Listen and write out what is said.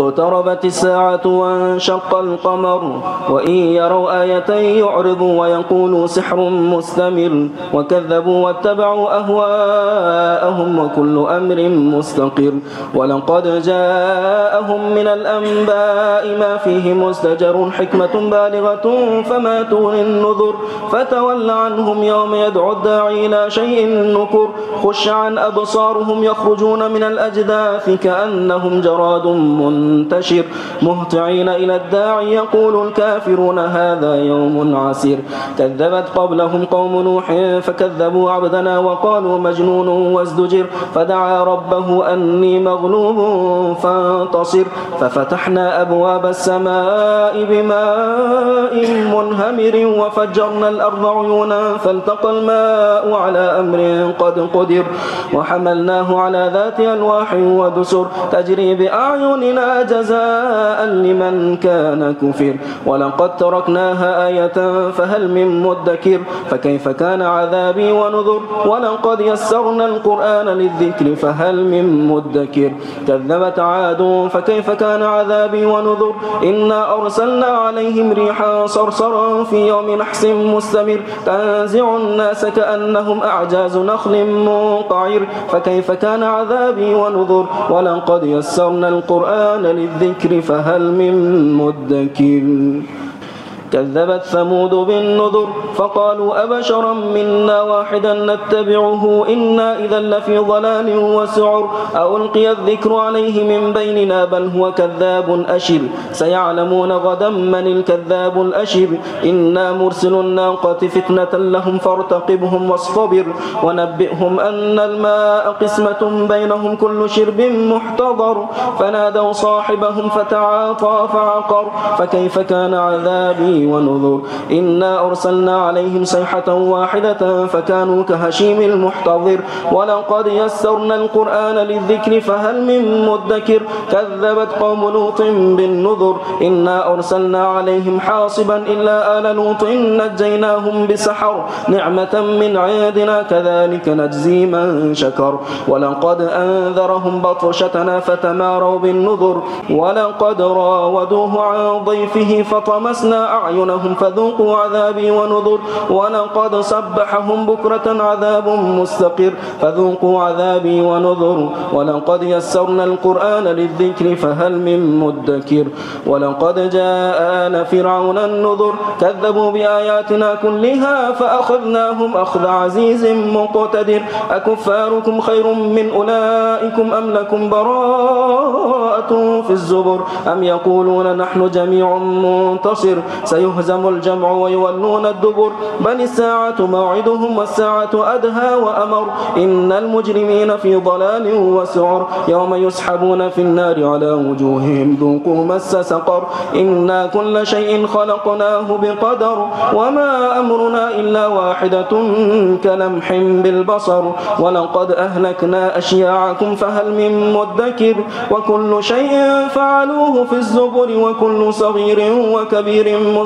اقتربت الساعة وانشق القمر وإن يروا آية يعرضوا ويقولوا سحر مستمر وكذبوا واتبعوا أهواءهم وكل أمر مستقر ولقد جاءهم من الأنباء ما فيه مستجر حكمة بالغة فما تغني النذر فتول عنهم يوم يدعو الداعي إلى شيء نكر خش عن أبصارهم يخرجون من الأجداث كأنهم جراد منتشر. مهتعين إلى الداعي يقول الكافرون هذا يوم عسير. كذبت قبلهم قوم نوح فكذبوا عبدنا وقالوا مجنون وازدجر. فدعا ربه أني مغلوب فانتصر. ففتحنا أبواب السماء بماء منهمر وفجرنا الأرض عيونا فالتقى الماء على أمر قد قدر. وحملناه على ذات ألواح ودسر. تجري بأعيننا جزاء لمن كان كفر. ولقد تركناها آية فهل من مدكر؟ فكيف كان عذابي ونذر؟ ولقد يسرنا القرآن للذكر فهل من مدكر؟ كذبت عاد فكيف كان عذابي ونذر؟ إنا أرسلنا عليهم ريحا صرصرا في يوم نحس مستمر. تنزع الناس كأنهم أعجاز نخل منقعر. فكيف كان عذابي ونذر؟ ولقد يسرنا القرآن للذكر فهل من مدكر كذبت ثمود بالنذر فقالوا أبشرا منا واحدا نتبعه إنا إذا لفي ضلال وسعر أو القي الذكر عليه من بيننا بل هو كذاب أشر سيعلمون غدا من الكذاب الأشر إنا مرسل الناقة فتنة لهم فارتقبهم واصطبر ونبئهم أن الماء قسمة بينهم كل شرب محتضر فنادوا صاحبهم فتعاطى فعقر فكيف كان عذابي ونذر. إنا أرسلنا عليهم صيحة واحدة فكانوا كهشيم المحتضر. ولقد يسرنا القرآن للذكر فهل من مدكر؟ كذبت قوم لوط بالنذر. إنا أرسلنا عليهم حاصبا إلا آل لوط نجيناهم بسحر. نعمة من عندنا كذلك نجزي من شكر. ولقد أنذرهم بطشتنا فتماروا بالنذر. ولقد راودوه عن ضيفه فطمسنا أعين أعينهم فذوقوا عذابي ونذر ولقد صبحهم بكرة عذاب مستقر. فذوقوا عذابي ونذر ولقد يسرنا القرآن للذكر فهل من مدكر. ولقد جاء آل فرعون النذر كذبوا بآياتنا كلها فأخذناهم أخذ عزيز مقتدر. أكفاركم خير من أولئكم أم لكم براءة في الزبر أم يقولون نحن جميع منتصر؟ سيهزم الجمع ويولون الدبر. بل الساعة موعدهم والساعة أدهى وأمر. إن المجرمين في ضلال وسعر. يوم يسحبون في النار على وجوههم ذوقوا مس سقر. إنا كل شيء خلقناه بقدر. وما أمرنا إلا واحدة كلمح بالبصر. ولقد أهلكنا أشياعكم فهل من مدكر. وكل شيء فعلوه في الزبر. وكل صغير وكبير